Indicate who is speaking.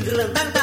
Speaker 1: Dung